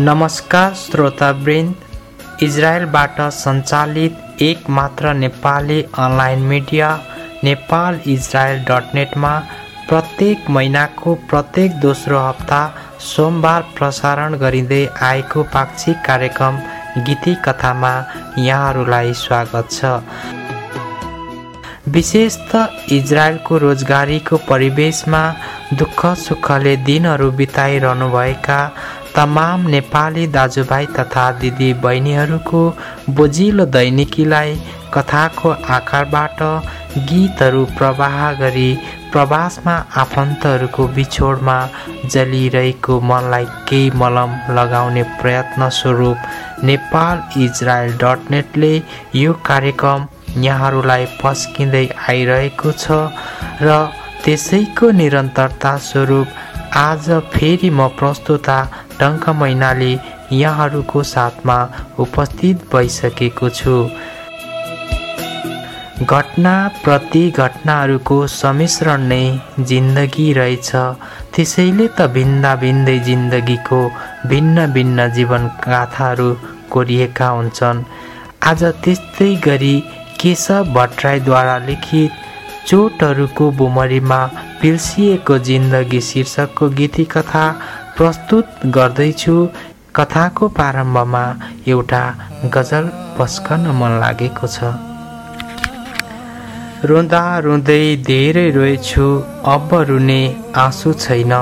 नमस्कार श्रोतावृन्द। इजरायलबाट सञ्चालित एक मात्र Nepali online media Nepal Israel dot नेटमा प्रत्येक महिनाको प्रत्येक दोस्रो हप्ता सोमबार प्रसारण गरिँदै आएको पाक्षिक कार्यक्रम गीती कथामा यहाँहरूलाई स्वागत छ। विशेष त इजरायलको रोजगारीको परिवेशमा दुःख सुखले दिनहरू बिताइरहनुभएका तमाम नेपाली दाजुभाइ तथा दिदी बहिनीहरूको बोजिलो दैनिकीलाई कथाको आकारबाट गीतहरू प्रवाह गरी प्रवासमा आफन्तहरूको बिछोडमा जलिरहेको मनलाई केही मलम लगाउने प्रयत्न स्वरूप नेपाल इजरायल डट नेटले यो कार्यक्रम यहाँहरूलाई पस्किँदै आइरहेको छ र त्यसैको निरन्तरता स्वरूप आज फेरि म प्रस्तुता टङ्क मैनाली यहाँहरूको साथमा उपस्थित भइसकेको छु। घटना प्रति घटनाहरूको सम्मिश्रण नै जिन्दगी रहेछ। त्यसैले त भिन्दा भिन्दै जिन्दगीको भिन्न भिन्न जीवन गाथाहरू कोरिएका हुन्छन्। आज त्यस्तै गरी केशव भट्टराईद्वारा लिखित चोटहरूको बुमरीमा पिल्सिएको जिन्दगी शीर्षकको गीती कथा प्रस्तुत गर्दैछु। कथाको प्रारम्भमा एउटा गजल पस्कन मन लागेको छ। रुँदा रुँदै धेरै रोएछु अब रुने आँसु छैन।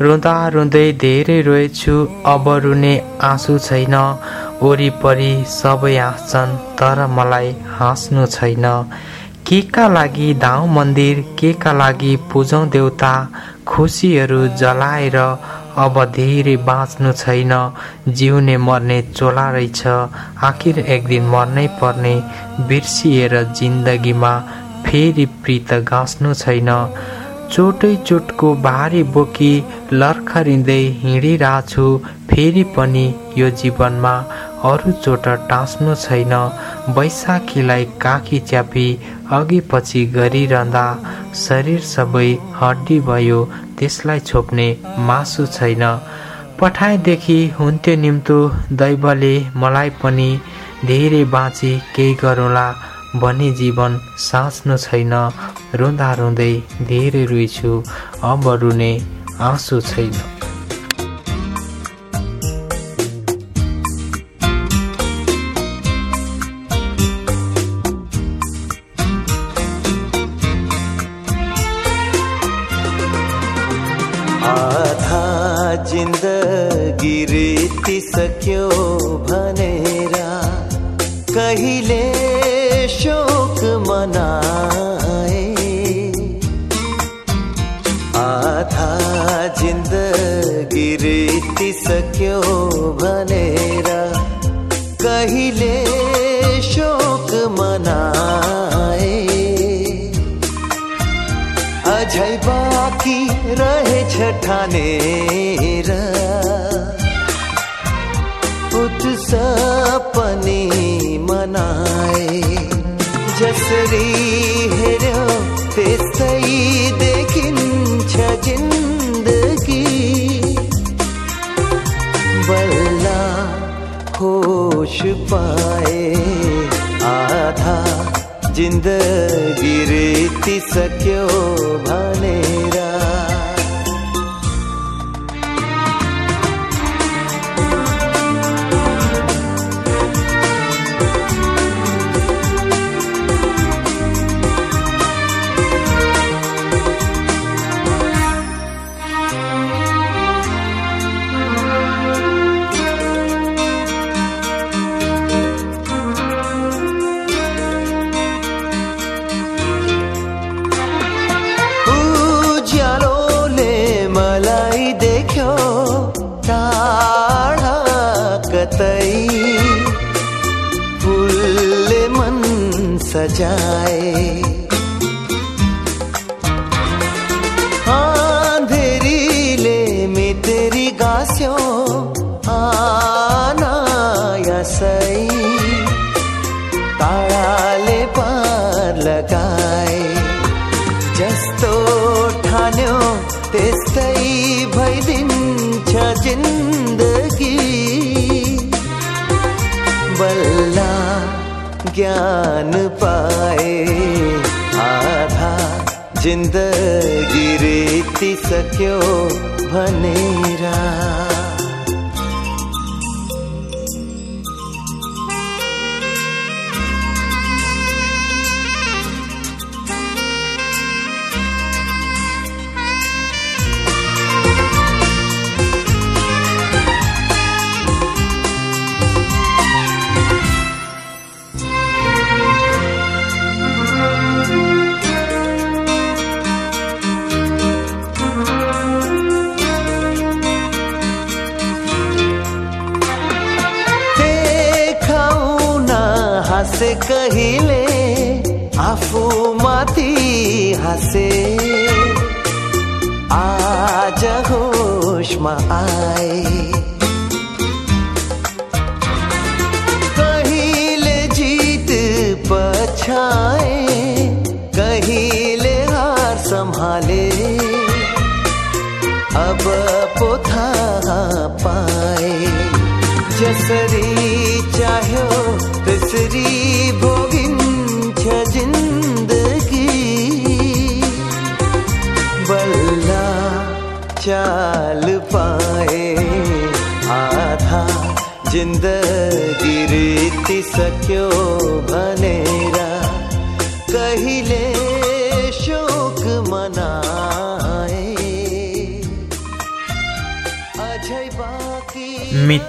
रुँदा रुँदै धेरै रोएछु अब रुने आँसु छैन। वरिपरि सबै हाँस्छन् तर मलाई हाँस्नु छैन। के का लागि धाउ मन्दिर के का लागि पूजौँ देउता खुसीहरू जलाएर अब धेरै बाँच्नु छैन। जिउने मर्ने चोला रहेछ। आखिर एक दिन मर्नै पर्ने बिर्सिएर जिन्दगीमा फेरि प्रित गाँच्नु छैन। चोटै चोटको भारी बोकी लर्खरिँदै हिँडिरहेछु फेरि पनि यो जीवनमा अरू चोट टाँच्नु छैन। बैशाखीलाई काखी च्यापी अघि पछि गरिरहँदा शरीर सबै हड्डी भयो त्यसलाई छोप्ने मासु छैन। पठाएदेखि हुन्थ्यो निम्तो दैवले मलाई पनि धेरै बाँची केही गरौँला भने जीवन साँच्नु छैन। रुँदा रुँदै धेरै रुइछु अब रुने आँसु छैन।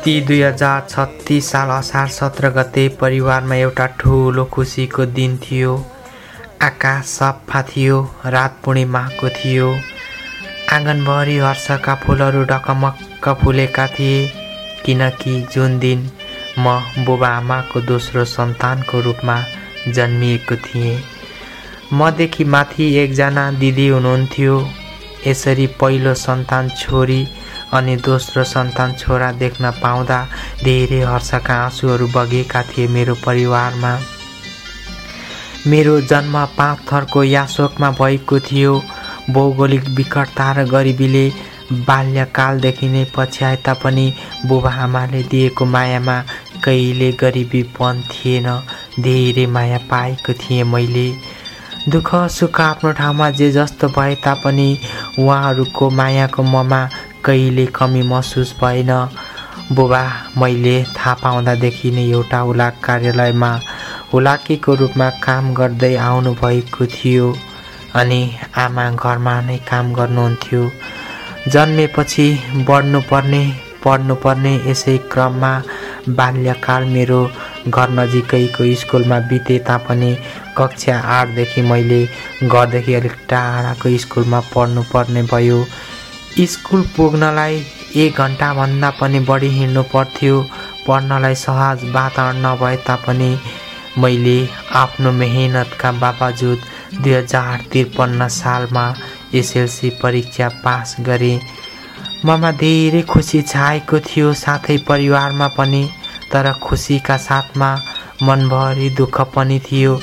मिति दुई हजार छत्तिस साल असार सत्र गते परिवारमा एउटा ठुलो खुसीको दिन थियो। आकाश सफा थियो रात पूर्णिमाको थियो। आँगनभरि हर्षका फुलहरू ढकमक्क फुलेका थिए किनकि जुन दिन म बुबा आमाको दोस्रो सन्तानको रूपमा जन्मिएको थिएँ मदेखि माथि एकजना दिदी हुनुहुन्थ्यो। यसरी पहिलो सन्तान छोरी अनि दोस्रो सन्तान छोरा देख्न पाउँदा धेरै हर्षका आँसुहरू बगेका थिए मेरो परिवारमा। मेरो जन्म पाँच थरको यासोकमा भएको थियो। भौगोलिक विकटता र गरिबीले बाल्यकालदेखि नै पछ्याए तापनि बुबा आमाले दिएको मायामा कहिले गरिबीपन थिएन धेरै माया पाएको थिएँ मैले। दुःख सुख आफ्नो ठाउँमा जे जस्तो भए तापनि उहाँहरूको मायाको ममा कहिले कमी महसुस भएन। बुबा मैले थाहा पाउँदादेखि नै एउटा हुलाक कार्यालयमा हुलाकीको रूपमा काम गर्दै आउनुभएको थियो अनि आमा घरमा नै काम गर्नुहुन्थ्यो। जन्मेपछि बढ्नुपर्ने पढ्नुपर्ने यसै क्रममा बाल्यकाल मेरो घर नजिकैको स्कुलमा बिते तापनि कक्षा आठदेखि मैले घरदेखि अलिक टाढाको स्कुलमा पढ्नुपर्ने भयो। स्कुल पुग्नलाई एक घन्टाभन्दा पनि बढी हिँड्नु पर्थ्यो। पढ्नलाई सहज वातावरण नभए तापनि मैले आफ्नो मेहनतका बावजुद दुई हजार त्रिपन्न सालमा एसएलसी परीक्षा पास गरेँ। ममा धेरै खुसी छाएको थियो साथै परिवारमा पनि तर खुसीका साथमा मनभरि दुःख पनि थियो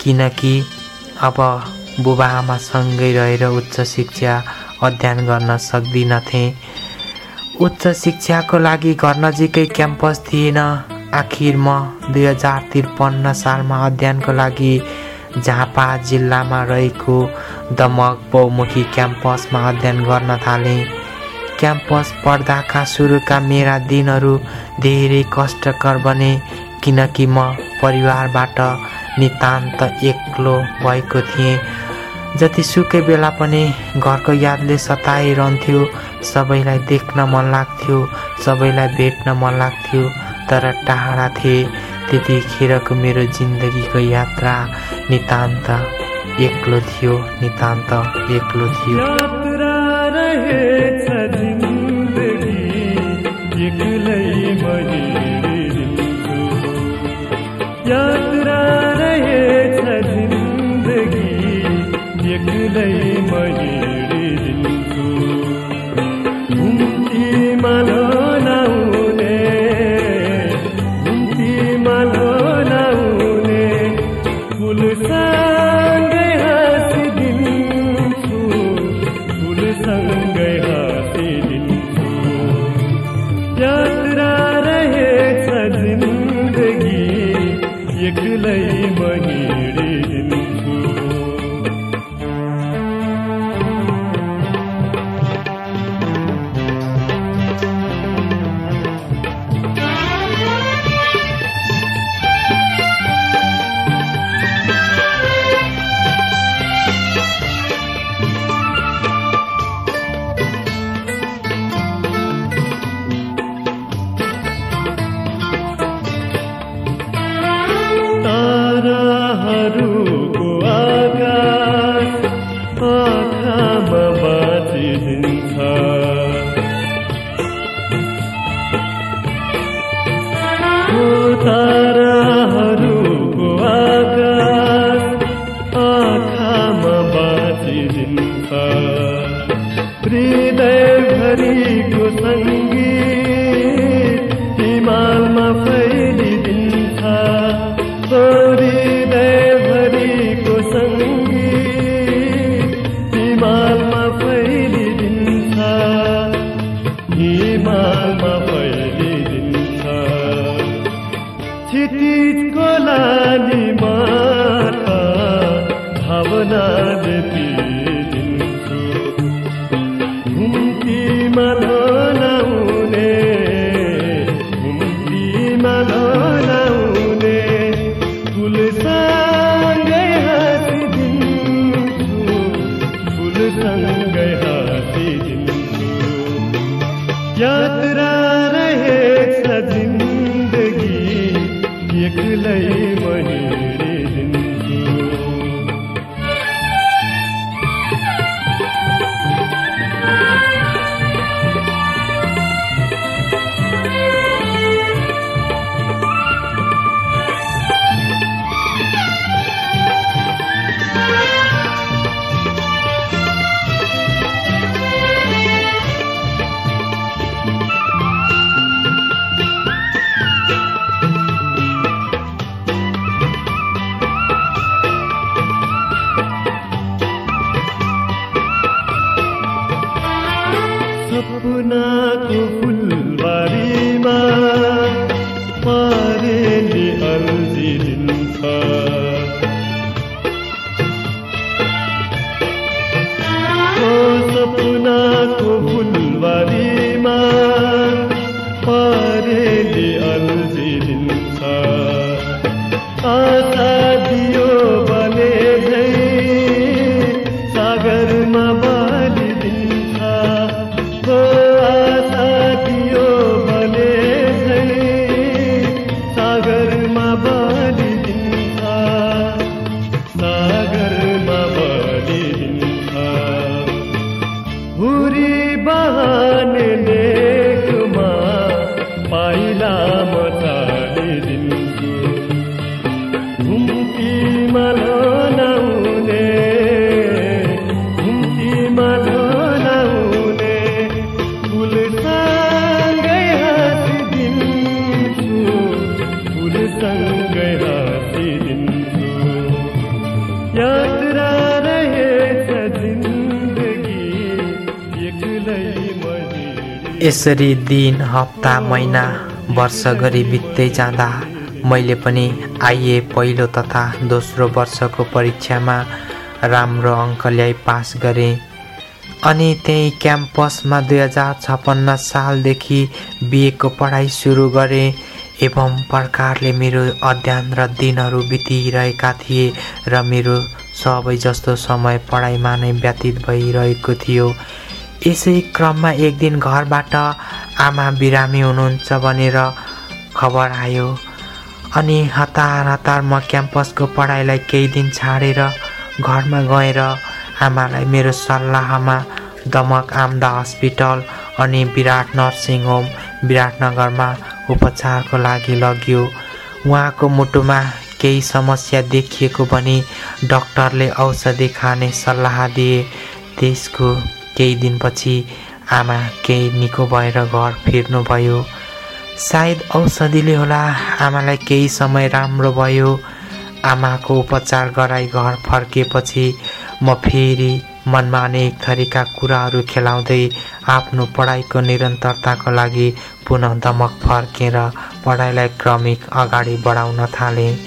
किनकि अब बुबा आमासँगै रहेर उच्च शिक्षा अध्ययन गर्न सक्दिनथे। उच्च शिक्षाको लागि घर नजिकै क्याम्पस थिएन। आखिर म दुई हजार त्रिपन्न सालमा अध्ययनको लागि झापा जिल्लामा रहेको दमक बहुमुखी क्याम्पसमा अध्ययन गर्न थालेँ। क्याम्पस पढ्दाका सुरुका मेरा दिनहरू धेरै कष्टकर बने किनकि म परिवारबाट नितान्त एक्लो भएको थिएँ। जतिसुकै बेला पनि घरको यादले सताइरहन्थ्यो सबैलाई देख्न मन लाग्थ्यो सबैलाई भेट्न मन लाग्थ्यो तर टाढा थिए। त्यतिखेरको मेरो जिन्दगीको यात्रा नितान्त एक्लो थियो नितान्त एक्लो थियो। यात्रा हृदय हरि तु यसरी दिन हप्ता महिना वर्ष गरी बित्दै जाँदा मैले पनि आइए पहिलो तथा दोस्रो वर्षको परीक्षामा राम्रो अङ्क ल्याइ पास गरेँ। अनि त्यही क्याम्पसमा दुई हजार छप्पन्न सालदेखि बिएको पढाइ सुरु गरेँ एवं प्रकारले मेरो अध्ययन र दिनहरू बितिरहेका थिए र मेरो सबै जस्तो समय पढाइमा नै व्यतीत भइरहेको थियो। यसै क्रममा एक दिन घरबाट आमा बिरामी हुनुहुन्छ भनेर खबर आयो। अनि हतार हतार म क्याम्पसको पढाइलाई केही दिन छाडेर घरमा गएर आमालाई मेरो सल्लाहमा दमक आमदा हस्पिटल अनि विराट नर्सिङ होम विराटनगरमा उपचारको लागि लग्यो। उहाँको मुटुमा केही समस्या देखिएको भनी डक्टरले औषधि खाने सल्लाह दिए। त्यसको केही दिनपछि आमा केही निको भएर घर फिर्नुभयो सायद औषधिले होला आमालाई केही समय राम्रो भयो। आमाको उपचार गराई घर फर्किएपछि म फेरि मनमा अनेक थरीका कुराहरू खेलाउँदै आफ्नो पढाइको निरन्तरताको लागि पुनः दमक फर्केर पढाइलाई क्रमिक अगाडि बढाउन थालेँ।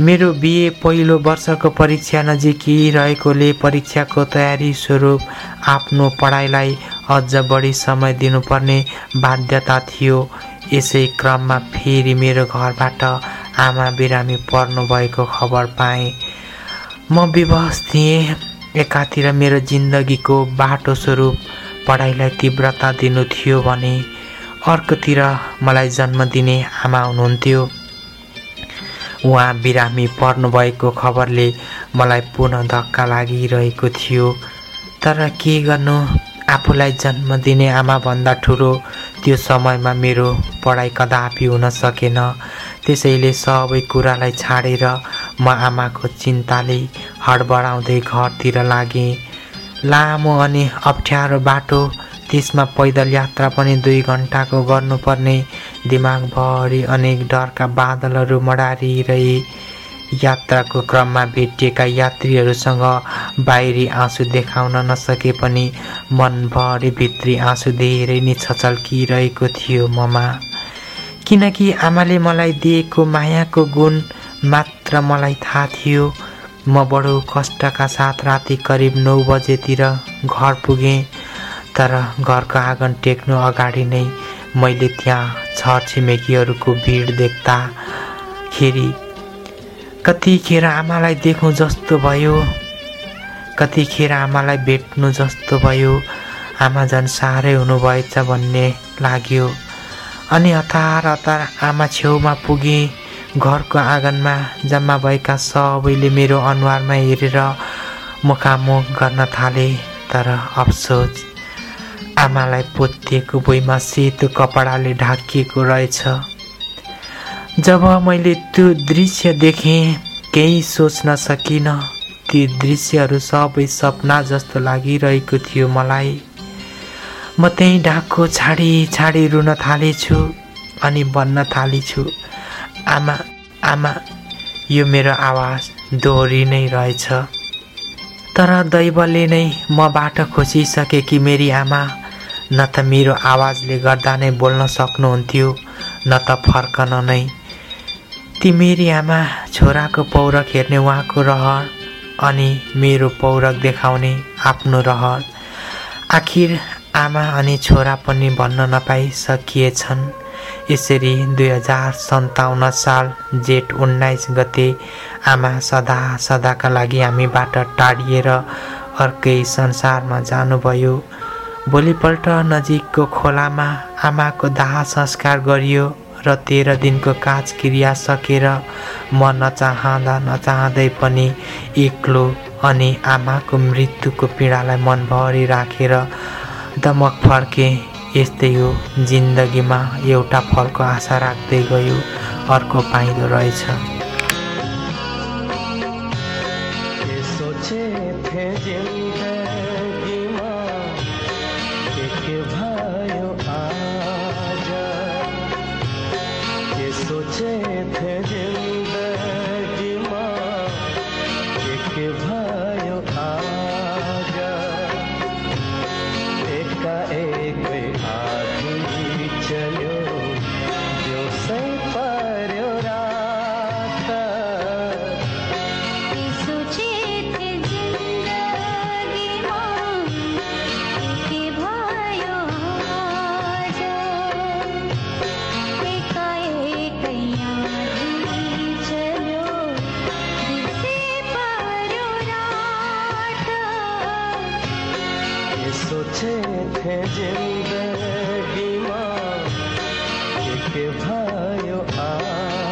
मेरो बिए पहिलो वर्षको परीक्षा नजिकिरहेकोले परीक्षाको तयारी स्वरूप आफ्नो पढाइलाई अझ बढी समय दिनुपर्ने बाध्यता थियो। यसै क्रममा फेरि मेरो घरबाट आमा बिरामी पर्नु भएको खबर पाएँ। म विवश थिएँ। एकातिर मेरो जिन्दगीको बाटो स्वरूप पढाइलाई तीव्रता दिनु थियो भने अर्कोतिर मलाई जन्म दिने आमा हुनुहुन्थ्यो। उहाँ बिरामी पर्नुभएको खबरले मलाई पुनः धक्का लागिरहेको थियो। तर के गर्नु? आफूलाई जन्म दिने आमाभन्दा ठुलो त्यो समयमा मेरो पढाइ कदापि हुन सकेन। त्यसैले सबै कुरालाई छाडेर म आमाको चिन्ताले हडबडाउँदै घरतिर लागेँ। लामो अनि अप्ठ्यारो बाटो त्यसमा पैदल यात्रा पनि दुई घन्टाको गर्नुपर्ने दिमागभरि अनेक डरका बादलहरू मडारिरहे। यात्राको क्रममा भेटिएका यात्रीहरूसँग बाहिरी आँसु देखाउन नसके पनि मनभरि भित्री आँसु धेरै नै छचल्किरहेको थियो ममा। किनकि आमाले मलाई दिएको मायाको गुण मात्र मलाई थाहा थियो। म बडो कष्टका साथ राति करिब नौ बजेतिर घर पुगेँ तर घरको आँगन टेक्नु अगाडि नै मैले त्यहाँ छरछिमेकीहरूको भिड देख्दाखेरि कतिखेर आमालाई देखौँ जस्तो भयो कतिखेर आमालाई भेट्नु जस्तो भयो आमा झन् साह्रै हुनुभएछ भन्ने लाग्यो। अनि हतार हतार आमा छेउमा पुगेँ घरको आँगनमा जम्मा भएका सबैले मेरो अनुहारमा हेरेर मुखामुख गर्न थाले तर अफसोस आमालाई पोतिएको भुइँमा सेतो कपडाले ढाकिएको रहेछ। जब मैले त्यो दृश्य देखेँ केही सोच्न सकिनँ। ती दृश्यहरू सबै सपना जस्तो लागिरहेको थियो मलाई। म त्यहीँ ढाको छाडी छाडी रुन थालेछु अनि भन्न थालेछु आमा आमा यो मेरो आवाज दोहोरी नै रहेछ। तर दैवले नै मबाट खोसिसके कि मेरी आमा न त मेरो आवाजले गर्दा नै बोल्न सक्नुहुन्थ्यो न त फर्कन नै। ती आमा छोराको पौरख हेर्ने उहाँको रहर अनि मेरो पौरख देखाउने आफ्नो रहर। आखिर आमा अनि छोरा पनि भन्न नपाइसकिएछन्। यसरी दुई हजार सन्ताउन्न साल जेठ उन्नाइस गते आमा सदा सदाका लागि हामीबाट टाढिएर अर्कै संसारमा जानुभयो। भोलिपल्ट नजिकको खोलामा आमाको दाह संस्कार गरियो र तेह्र दिनको काज क्रिया सकेर म नचाहँदा नचाहँदै पनि एक्लो अनि आमाको मृत्युको पीडालाई मनभरि राखेर दमक फर्के यस्तै हो। जिन्दगीमा एउटा फलको आशा राख्दै गयो अर्को पाइँदो रहेछ। सोचे थे जिंदगीमा के के भयो आज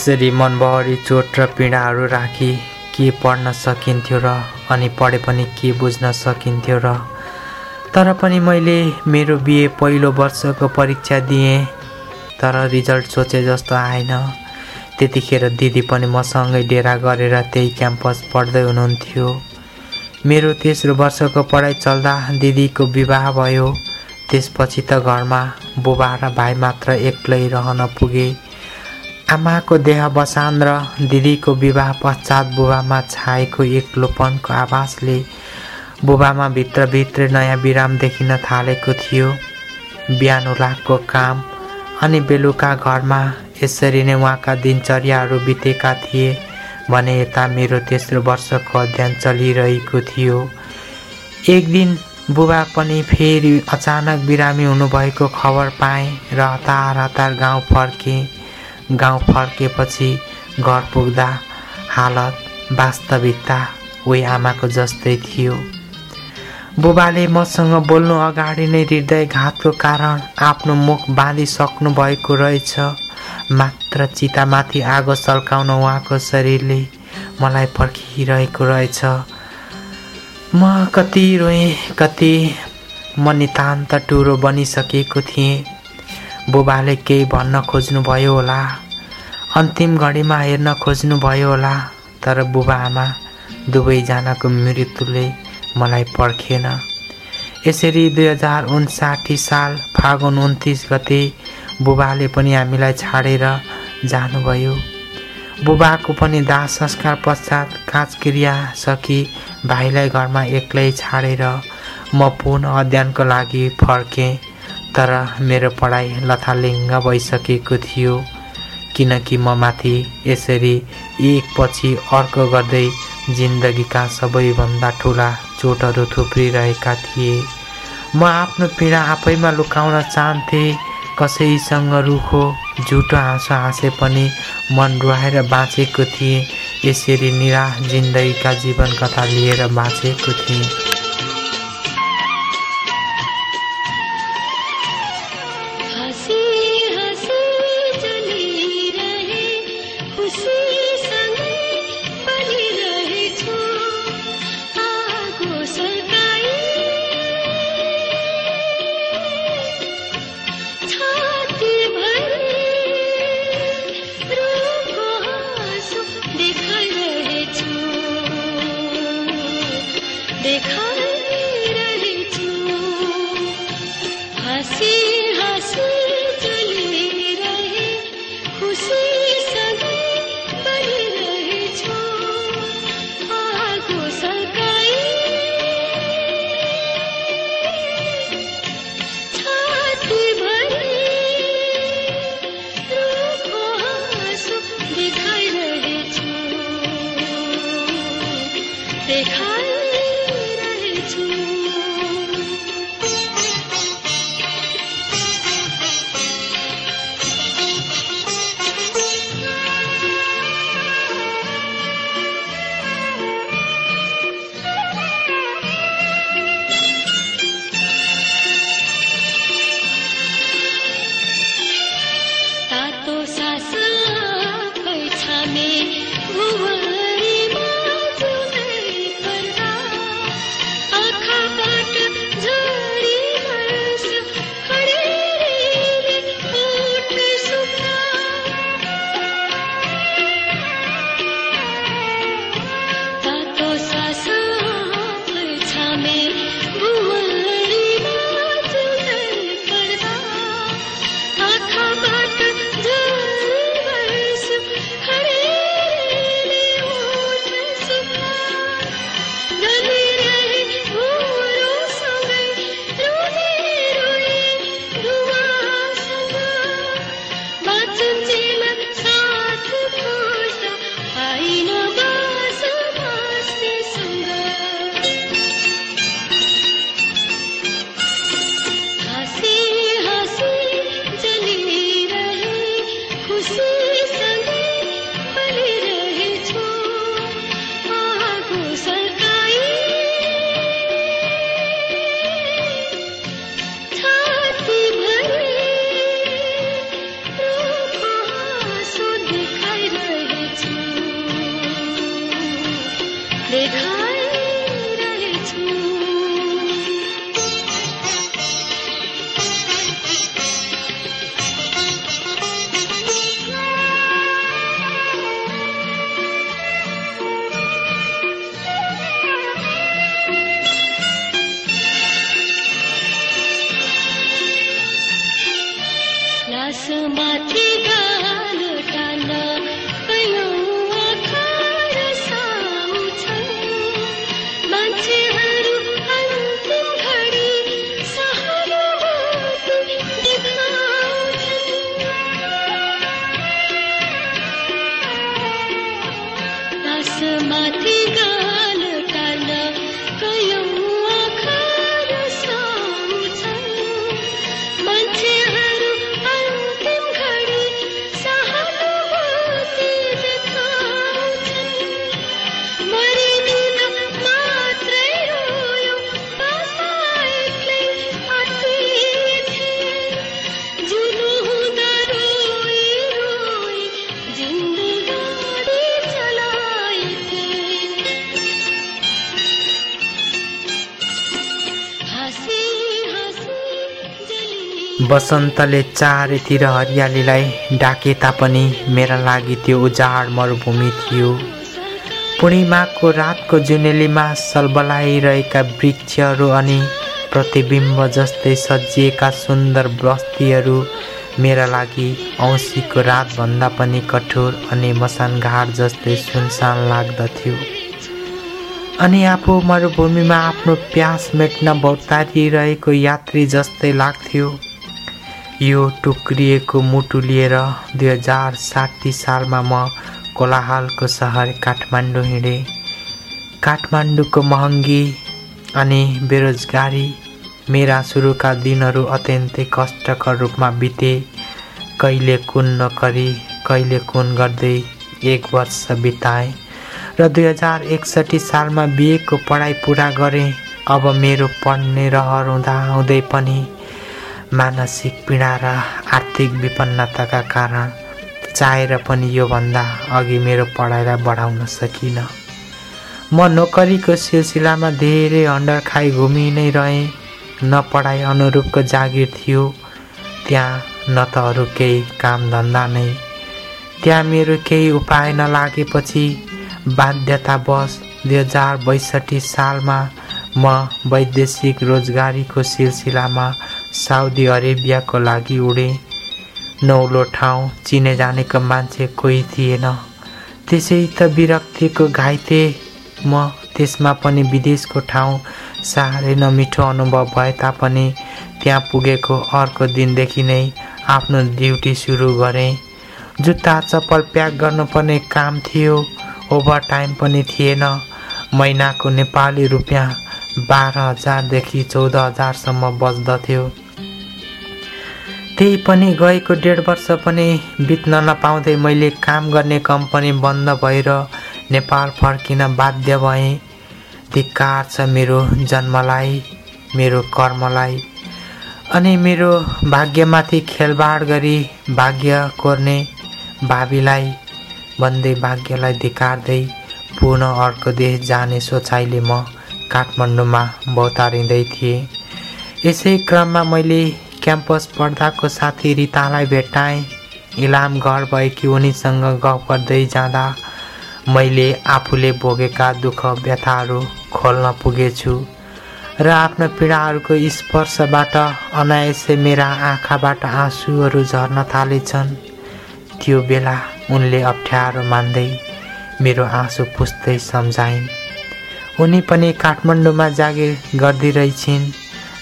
यसरी मनभरि चोट र पीडाहरू राखी के पढ्न सकिन्थ्यो र अनि पढे पनि के बुझ्न सकिन्थ्यो र। तर पनि मैले मेरो बिए पहिलो वर्षको परीक्षा दिएँ तर रिजल्ट सोचे जस्तो आएन। त्यतिखेर दिदी पनि मसँगै डेरा गरेर त्यही क्याम्पस पढ्दै हुनुहुन्थ्यो। मेरो तेस्रो वर्षको पढाइ चल्दा दिदीको विवाह भयो। त्यसपछि त घरमा बुबा र भाइ मात्र एक्लै रहन पुगे। आमाको देहावसान र दिदीको विवाह पश्चात बुबामा छाएको एक्लोपनको आवाजले बुबामा भित्रभित्र नयाँ विराम देखिन थालेको थियो। बिहान उलाको काम अनि बेलुका घरमा यसरी नै उहाँका दिनचर्याहरू बितेका थिए भने यता मेरो तेस्रो वर्षको अध्ययन चलिरहेको थियो। एक दिन बुबा पनि फेरि अचानक बिरामी हुनुभएको खबर पाएँ र हतार हतार गाउँ फर्केँ। गाउँ फर्केपछि घर पुग्दा हालत वास्तविकता उही आमाको जस्तै थियो। बुबाले मसँग बोल्नु अगाडि नै हृदयघातको कारण आफ्नो मुख बाँधिसक्नु भएको रहेछ। मात्र चितामाथि आगो सल्काउन उहाँको शरीरले मलाई पर्खिरहेको रहेछ। म कति रोएँ कति म नितान्त टुरो बनिसकेको थिएँ। बुबाले केही भन्न खोज्नुभयो होला। अन्तिम घडीमा हेर्न खोज्नुभयो होला तर बुबा आमा दुवैजनाको मृत्युले मलाई पर्खेन। यसरी दुई हजार उन्साठी साल फागुन उन्तिस गते बुबाले पनि हामीलाई छाडेर जानुभयो। बुबाको पनि दाह संस्कार पश्चात काजक्रिया सकि भाइलाई घरमा एक्लै छाडेर म पुनः अध्ययनको लागि फर्केँ। तर मेरो पढाइ लथालिङ्ग भइसकेको थियो किनकि म माथि यसरी एकपछि अर्को गर्दै जिन्दगीका सबैभन्दा ठुला चोटहरू थुप्रिरहेका थिए। म आफ्नो पीडा आफैमा लुकाउन चाहन्थेँ कसैसँग रुखो झुटो हाँसो हाँसे पनि मन रुवाएर बाँचेको थिएँ यसरी निराश जिन्दगीका जीवन कथा लिएर बाँचेको थिएँ। वसन्तले चारैतिर हरियालीलाई डाके तापनि मेरा लागि त्यो उजाड मरुभूमि थियो। पूर्णिमाको रातको जुनेलीमा सलबलाइरहेका वृक्षहरू अनि प्रतिबिम्ब जस्तै सजिएका सुन्दर बस्तीहरू मेरा लागि औँसीको रातभन्दा पनि कठोर अनि मसानघाट जस्तै सुनसान लाग्दथ्यो। अनि आफू मरुभूमिमा आफ्नो प्यास मेट्न भौतारिरहेको यात्री जस्तै लाग्थ्यो। यो टुक्रिएको मुटु लिएर दुई हजार साठी सालमा म कोलाहालको सहर काठमाडौँ हिँडेँ। काठमाडौँको महँगी अनि बेरोजगारी मेरा सुरुका दिनहरू अत्यन्तै कष्टकर रूपमा बिते। कहिले कुन नोकरी कहिले कुन गर्दै एक वर्ष बिताएँ र दुई हजार एकसट्ठी सालमा बिएको पढाइ पुरा गरेँ। अब मेरो पढ्ने रहर हुँदा हुँदै पनि मानसिक पीडा र आर्थिक विपन्नताका कारण चाहेर पनि योभन्दा अघि मेरो पढाइलाई बढाउन सकिनँ। म नोकरीको सिलसिलामा धेरै अन्डर खाइ घुमि नै रहेँ न पढाइ अनुरूपको जागिर थियो त्यहाँ न त अरू केही कामधन्दा नै। त्यहाँ मेरो केही उपाय नलागेपछि बाध्यतावश दुई हजार बैसठी सालमा म वैदेशिक रोजगारीको सिलसिलामा साउदी अरेबियाको लागि उडेँ। नौलो ठाउँ चिने जानेको मान्छे कोही थिएन। त्यसै त विरक्तिको घाइते म त्यसमा पनि विदेशको ठाउँ साह्रै नमिठो अनुभव भए तापनि त्यहाँ पुगेको अर्को दिनदेखि नै आफ्नो ड्युटी सुरु गरेँ। जुत्ता चप्पल प्याक गर्नुपर्ने काम थियो ओभर टाइम पनि थिएन। महिनाको नेपाली रुपियाँ बाह्र हजारदेखि चौध हजारसम्म बज्दथ्यो। त्यही पनि गएको डेढ वर्ष पनि बित्न नपाउँदै मैले काम गर्ने कम्पनी बन्द भएर नेपाल फर्किन बाध्य भएँ। धिक्कार छ मेरो जन्मलाई मेरो कर्मलाई। अनि मेरो भाग्यमाथि खेलबाड गरी भाग्य कोर्ने भावीलाई भन्दै भाग्यलाई धिकार्दै पुनः अर्को देश जाने सोचाइले म काठमाडौँमा बौतारिँदै थिएँ। यसै क्रममा मैले क्याम्पस पढ्दाको साथी रितालाई भेट्टाएँ। इलाम घर भएकी उनीसँग गफ गर्दै जाँदा मैले आफूले भोगेका दुःख व्यथाहरू खोल्न पुगेछु र आफ्नो पीडाहरूको स्पर्शबाट अनायसै मेरा आँखाबाट आँसुहरू झर्न थालेछन्। त्यो बेला उनले अप्ठ्यारो मान्दै मेरो आँसु पुस्दै सम्झाइन्। उनी पनि काठमाडौँमा जागिर गर्दिरहेछिन्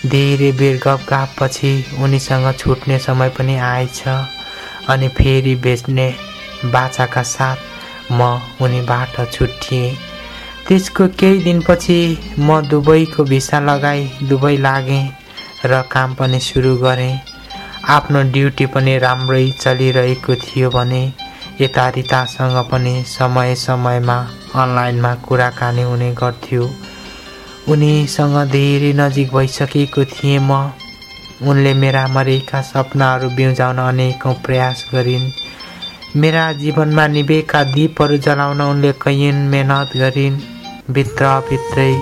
धेरै बेर गफगाफपछि उनीसँग छुट्ने समय पनि आएछ अनि फेरि बेच्ने बाचाका साथ म उनीबाट छुट्टिएँ। त्यसको केही दिनपछि म दुबईको भिसा लगाई दुबई लागेँ र काम पनि सुरु गरेँ। आफ्नो ड्युटी पनि राम्रै चलिरहेको थियो भने यता रितासँग पनि समय समयमा अनलाइनमा कुराकानी हुने गर्थ्यो। उनीसँग धेरै नजिक भइसकेको थिएँ म। उनले मेरा मरेका सपनाहरू बिउजाउन अनेकौँ प्रयास गरिन्। मेरा जीवनमा निभेका दीपहरू जलाउन उनले कैयन मेहनत गरिन्। भित्रभित्रै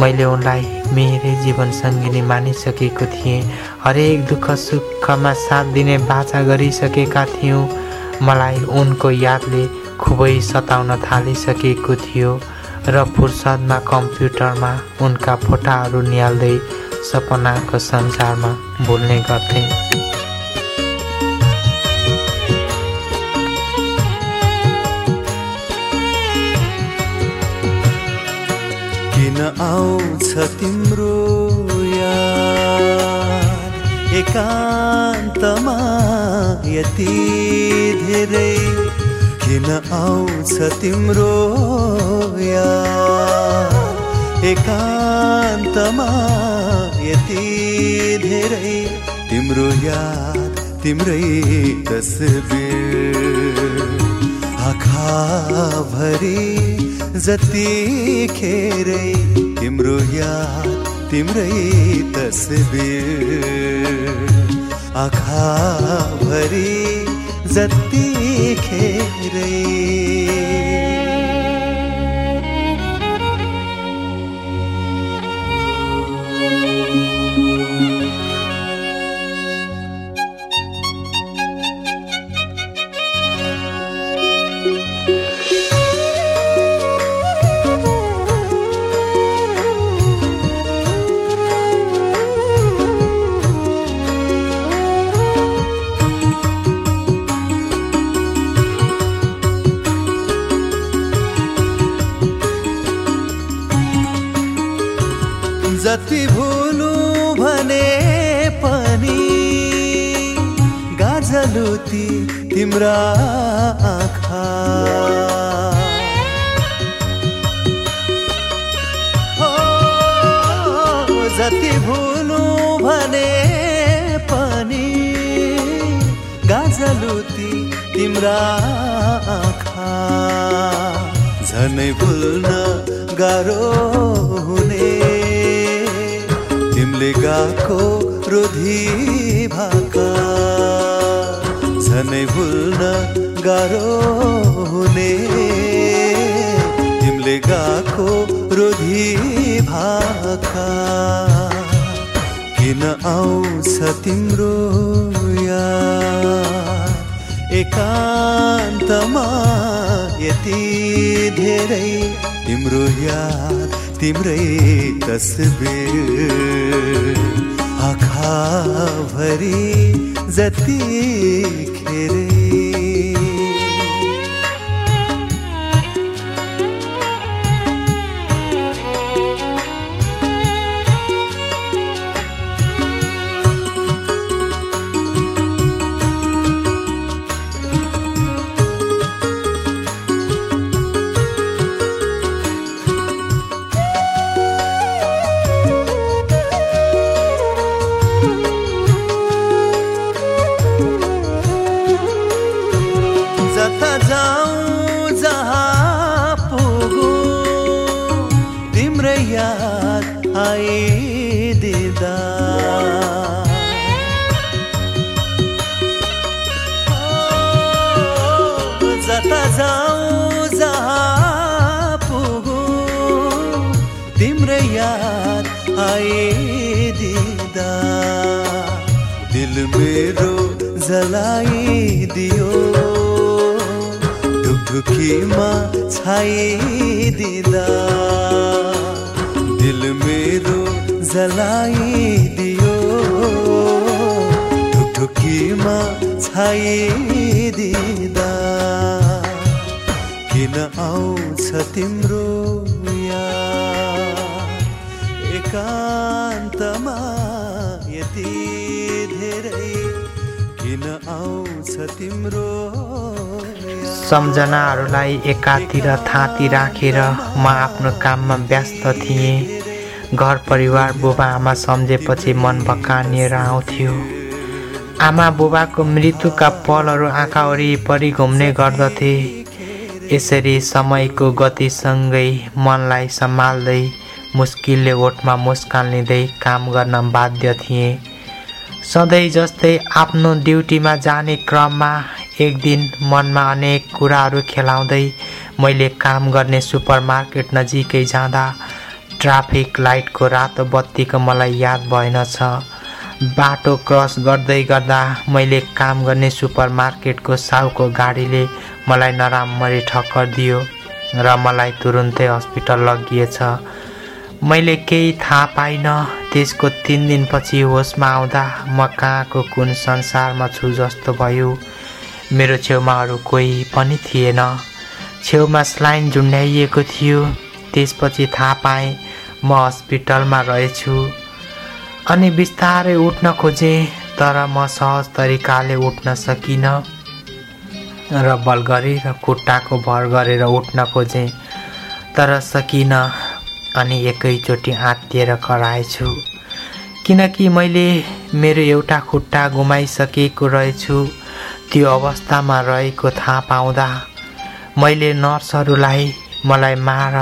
मैले उनलाई मेरै जीवनसङ्गिनी मानिसकेको थिएँ। हरेक दुःख सुखमा साथ दिने बाचा गरिसकेका थियौँ। मलाई उनको यादले खुबै सताउन थालिसकेको थियो। र फुर्सदमा कम्प्युटरमा उनका फोटाहरू निहाल्दै सपनाको संसारमा भुल्ने गर्थे। किन आउँछ तिम्रो एकान्तमा यति धेरै किन आउँछ तिम्रो एकान्तमा यति धेरै तिम्रो याद तिम्रै तस्बिर। आँखाभरि जतिखेरै तिम्रो याद तिम्रै तस्बिर। आँखाभरि जतिखेरै जति गाजलुती तिम्रा आँखा। जति भुलु भने पनि गाजलुती तिम्रा आँखा। झनै भुल्न गाह्रो हुने तिमीले गाएको रोधी भाका। झनै भुल्न गाह्रो हुने। तिमीले गाएको रोधी भाका किन आउँछ तिम्रो याद? एकान्तमा यति धेरै तिम्रो याद तिम्रै तस्बिर। आँखाभरि जतिखेरै जता तिम्रै याद आइदिँदा। दिल मेरो जलाइदियो। ढुकढुकीमा छाइदिँदा। दिल मेरो जलाइदियो। ढुकढुकीमा छाइदिँदा। किन आउँछ तिम्रो एकान्तमा यति धेरै किन आउँछ तिम्रो? सम्झनाहरूलाई एकातिर थाँती राखेर म आफ्नो काममा व्यस्त थिएँ। घर परिवार बुबा आमा सम्झेपछि मन भकानिएर आउँथ्यो। आमा बुबाको मृत्युका पलहरू आँखा वरिपरि घुम्ने गर्दथे। यसरी समयको गतिसँगै मनलाई सम्हाल्दै मुस्किलले ओठमा मुस्कान लिँदै काम गर्न बाध्य थिएँ। सधैँ जस्तै आफ्नो ड्युटीमा जाने क्रममा एक दिन मनमा अनेक कुराहरू खेलाउँदै मैले काम गर्ने सुपरमार्केट नजिकै जाँदा ट्राफिक लाइटको रातो बत्तीको मलाई याद भएनछ बाटो क्रस गर्दै गर्दा मैले काम गर्ने सुपरमार्केटको साउको गाडीले मलाई नराम्ररी ठक्कर दियो र मलाई तुरुन्तै हस्पिटल लगिएछ। मैले केही थाहा पाइनँ। त्यसको तिन दिनपछि होसमा आउँदा म कहाँको कुन संसारमा छु जस्तो भयो। मेरो छेउमा अरू कोही पनि थिएन। छेउमा स्लाइन झुन्ड्याइएको थियो। त्यसपछि थाहा पाएँ म हस्पिटलमा रहेछु। अनि बिस्तारै उठ्न खोजेँ तर म सहज तरिकाले उठ्न सकिनँ। र बल गरेर खुट्टाको भर गरेर उठ्न खोजेँ तर सकिनँ। अनि एकैचोटि आत्तिएर कराएछु किनकि मैले मेरो एउटा खुट्टा गुमाइसकेको रहेछु त्यो अवस्थामा रहेको थाहा पाउँदा मैले नर्सहरूलाई मलाई मार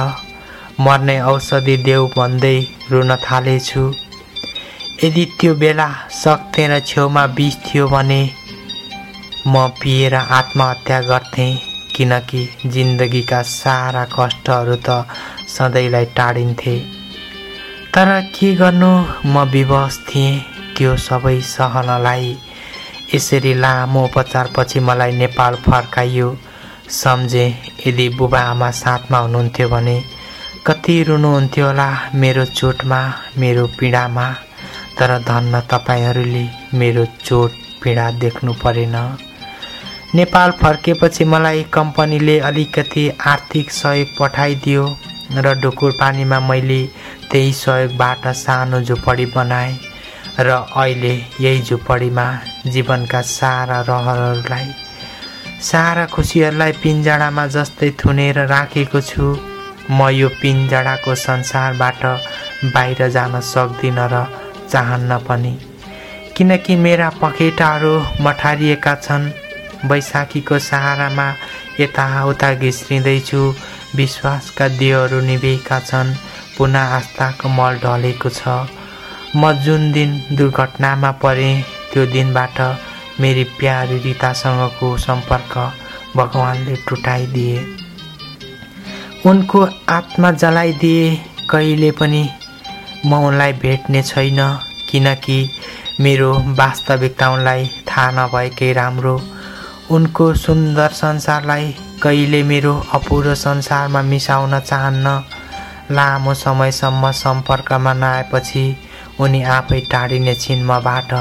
मर्ने औषधि देऊ भन्दै रुन थालेछु। यदि त्यो बेला सक्थेन छेउमा बिस थियो भने म पिएर आत्महत्या गर्थेँ किनकि जिन्दगीका सारा कष्टहरू त सधैँलाई टाढिन्थे। तर के गर्नु? म विवश थिएँ। त्यो सबै सहनलाई। यसरी लामो उपचारपछि मलाई नेपाल फर्काइयो। सम्झे यदि बुबा आमा साथमा हुनुहुन्थ्यो भने कति रुनुहुन्थ्यो होला मेरो चोटमा मेरो पीडामा? तर धन्न तपाईँहरूले मेरो चोट पीडा देख्नु परेन। नेपाल फर्केपछि मलाई कम्पनीले अलिकति आर्थिक सहयोग पठाइदियो। र ढुकुर पानीमा मैले त्यही सहयोगबाट सानो झुपडी बनाएँ र अहिले यही झुपडीमा जीवनका सारा रहरहरूलाई सारा खुसीहरूलाई पिन्जडामा जस्तै थुनेर राखेको छु। म यो पिन्जडाको संसारबाट बाहिर जान सक्दिनँ र चाहन्न पनि। किनकि मेरा पखेटाहरू मठारिएका छन्। वैशाखीको सहारामा यताउता घिस्रिँदैछु विश्वासका दियोहरू निभेका छन्। पुनः आस्थाको मल ढलेको छ। म जुन दिन दुर्घटनामा परेँ त्यो दिनबाट मेरी प्यारी रितासँगको सम्पर्क भगवान्ले टुटाइदिए। उनको आत्मा जलाइदिए कहिले पनि म उनलाई भेट्ने छैन किनकि मेरो वास्तविकता उनलाई थाहा नभएकै राम्रो उनको सुन्दर संसारलाई कहिले मेरो अपुरो संसारमा मिसाउन चाहन्न? लामो समयसम्म सम्पर्कमा नआएपछि उनी आफै टाढिने छिन् मबाट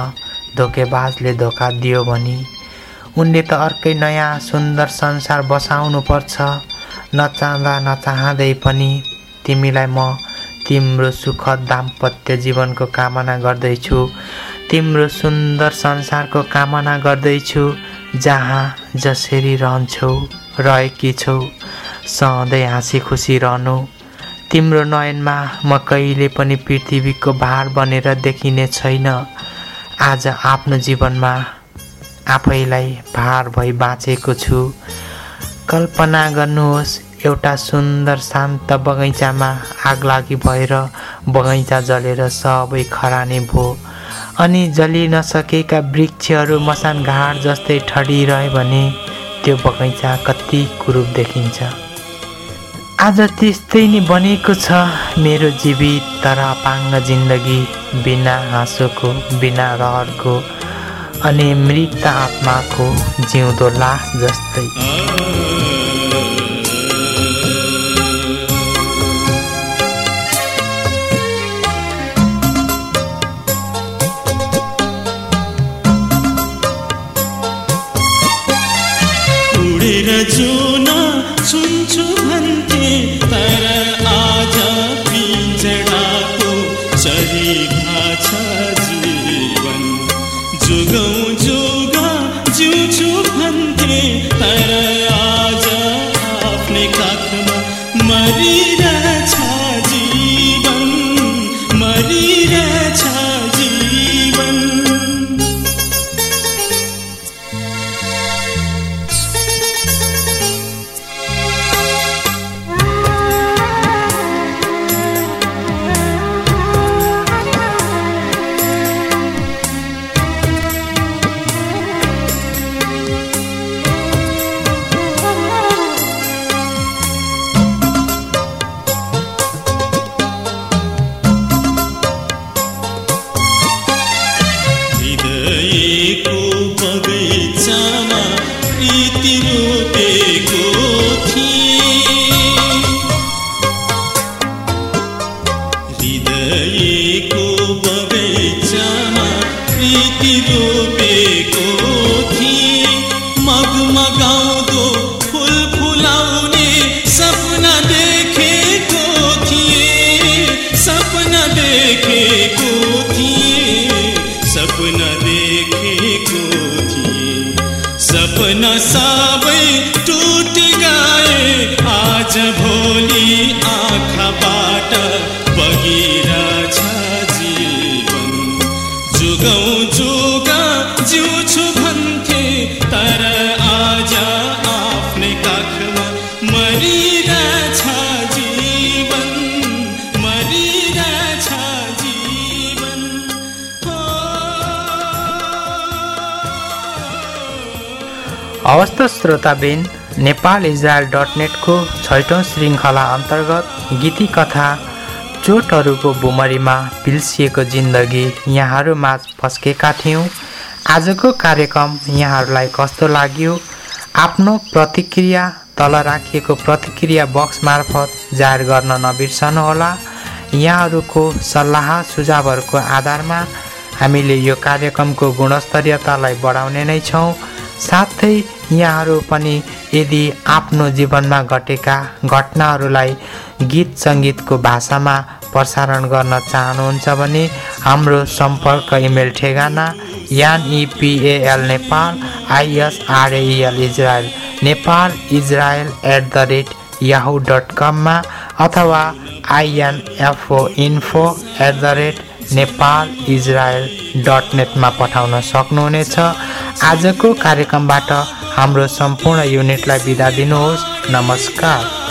धोकेबाजले धोका दियो भने उनले त अर्कै नयाँ सुन्दर संसार बसाउनु पर्छ नचाहँदा नचाहँदै पनि तिमीलाई म तिम्रो सुखद दाम्पत्य जीवनको कामना गर्दैछु। तिम्रो सुन्दर संसारको कामना गर्दैछु। जहाँ जसरी रहन्छौ रहेकी छौ सधैँ हाँसी खुसी रहनु। तिम्रो नयनमा म कहिले पनि पृथ्वीको भार बनेर देखिने छैन। आज आफ्नो जीवनमा आफैलाई भार भई बाँचेको छु। कल्पना गर्नुहोस् एउटा सुन्दर शान्त बगैँचामा आगलागी भएर बगैँचा जलेर सबै खरानी भयो अनि जलि नसकेका वृक्षहरू मसान घाट जस्तै ठडिरहे भने त्यो बगैँचा कति कुरूप देखिन्छ। आज त्यस्तै नै बनेको छ मेरो जीवित तर अपाङ्ग जिन्दगी बिना हाँसोको बिना रहरको अनि मृत आत्माको जिउँदो लास जस्तै। उडेर जुन सुन्छु भन्थे। टुट हो। हवस् त श्रोताबिन नेपाल इजरायल डट नेटको छैटौँ श्रृङ्खला अन्तर्गत गीती कथा चोटहरूको बुमरीमा पिल्सिएको जिन्दगी यहाँहरूमाझ फस्केका थियौँ। आजको कार्यक्रम यहाँहरूलाई कस्तो लाग्यो? आफ्नो प्रतिक्रिया तल राखिएको प्रतिक्रिया बक्स मार्फत जाहेर गर्न नबिर्सनुहोला। यहाँहरूको सल्लाह सुझावहरूको आधारमा हामीले यो कार्यक्रमको गुणस्तरीयतालाई बढाउने नै छौँ। साथै यहाँहरू पनि यदि आफ्नो जीवनमा घटेका घटनाहरूलाई गीत सङ्गीतको भाषामा प्रसारण गर्न चाहनुहुन्छ भने हाम्रो सम्पर्क इमेल ठेगाना NEPL Nepal ISRL Israel Nepal Israel at the rate Yahoo dot कममा अथवा INFO info at the rate Nepal Israel dot नेटमा पठाउन सक्नुहुनेछ। आजको कार्यक्रमबाट हाम्रो सम्पूर्ण युनिटलाई बिदा दिनुहोस्। नमस्कार।